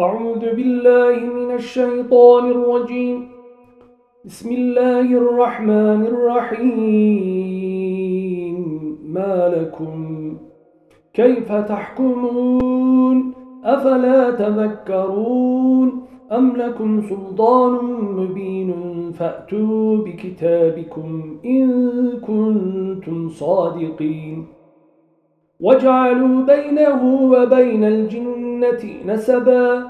أعوذ بالله من الشيطان الرجيم. بسم الله الرحمن الرحيم. ما لكم كيف تحكمون؟ أفلا تذكرون؟ أم لكم سلطان مبين فأتوا بكتابكم إن كنتم صادقين. وجعلوا بينه وبين الجنة نسبا.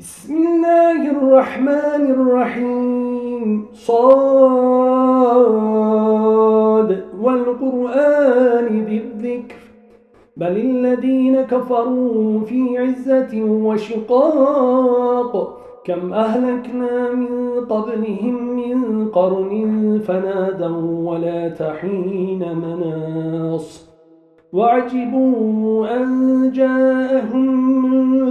بسم الله الرحمن الرحيم. صاد والقرآن بالذكر. بل الذين كفروا في عزة وشقاق. كم أهلكنا من قبلهم من قرن فنادوا ولا تحين مناص. وعجبوا أن جاءهم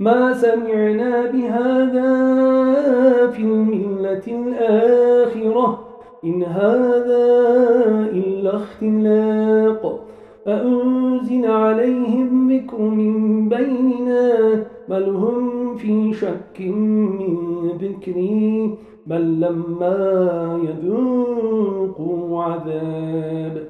ما سمعنا بهذا في الملة الآخرة إن هذا إلا اختلاق. أأنزل عليهم ذكر من بيننا؟ بل هم في شك من ذكري. بل لما يذوقوا عذاب.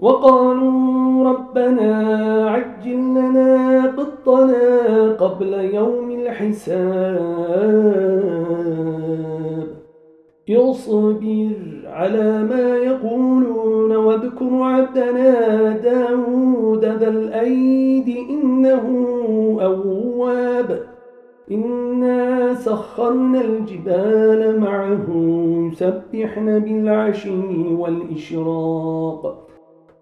وقالوا ربنا عجل لنا قطنا قبل يوم الحساب. يصبر على ما يقولون واذكر عبدنا داود ذا الأيد إنه أواب. إنا سخرنا الجبال معه يسبحن بالعشي والإشراق.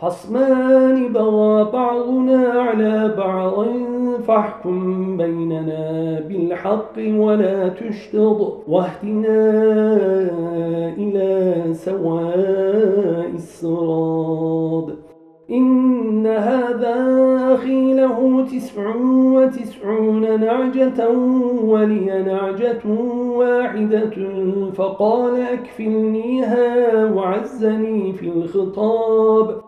خصمان بغى بعضنا على بعض فاحكم بيننا بالحق ولا تشتض واهدنا إلى سواء الصراط. إن هذا أخي له تسع وتسعون نعجة ولي نعجة واحدة فقال أكفلنيها وعزني في الخطاب.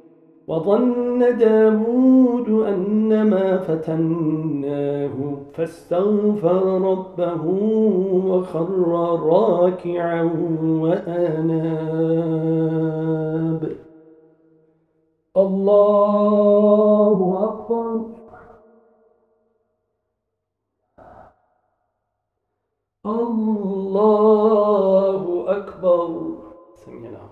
وظن داود أنما فتناه فاستغفر ربه وخر راكعا وأناب. الله أكبر. الله أكبر سمعنا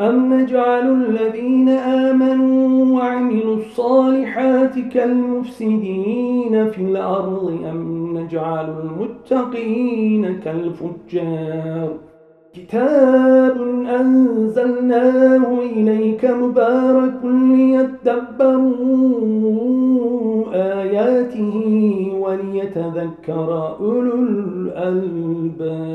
أم نجعل الذين آمنوا وعملوا الصالحات كالمفسدين في الأرض أم نجعل المتقين كالفجار؟ كتاب أنزلناه إليك مبارك ليتدبروا آياته وليتذكر أولو الألباب.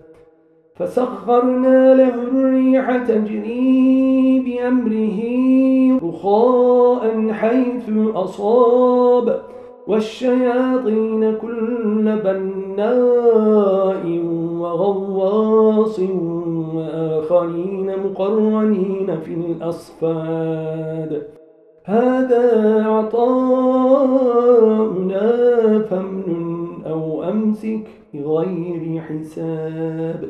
فسخرنا له الريح تجري بأمره رخاء حيث أصاب والشياطين كل بناء وغواص وآخرين مقرنين في الأصفاد. هذا عطاؤنا فمن أو أمسك بغير حساب.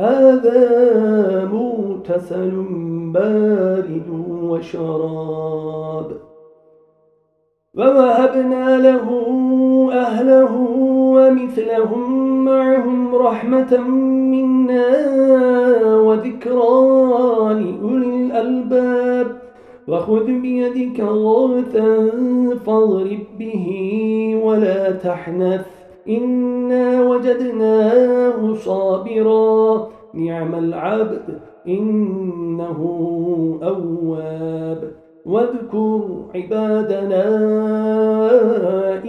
هذا مغتسل بارد وشراب ووهبنا له أهله ومثلهم معهم رحمة منا وذكرى لأولي الألباب وخذ بيدك غوثا فاضرب به ولا تحنث إنا وجدناه صابرا. نعم العبد إنه أواب. واذكر عبادنا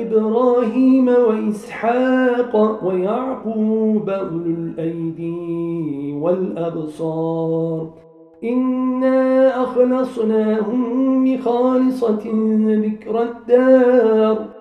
إبراهيم وإسحاق ويعقوب أولو الأيدي والأبصار. إنا أخلصناهم بخالصة ذكر الدار.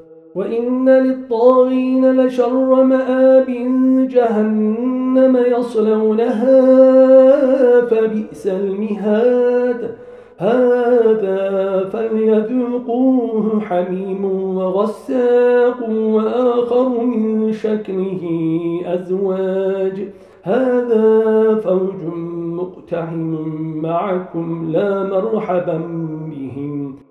وإن للطاغين لشر مآب جهنم يصلونها فبئس المهاد. هذا فليذوقوه حميم وغساق وآخر من شكله أزواج. هذا فوج مقتحم معكم لا مرحبا بهم.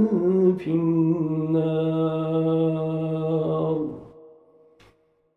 في النار.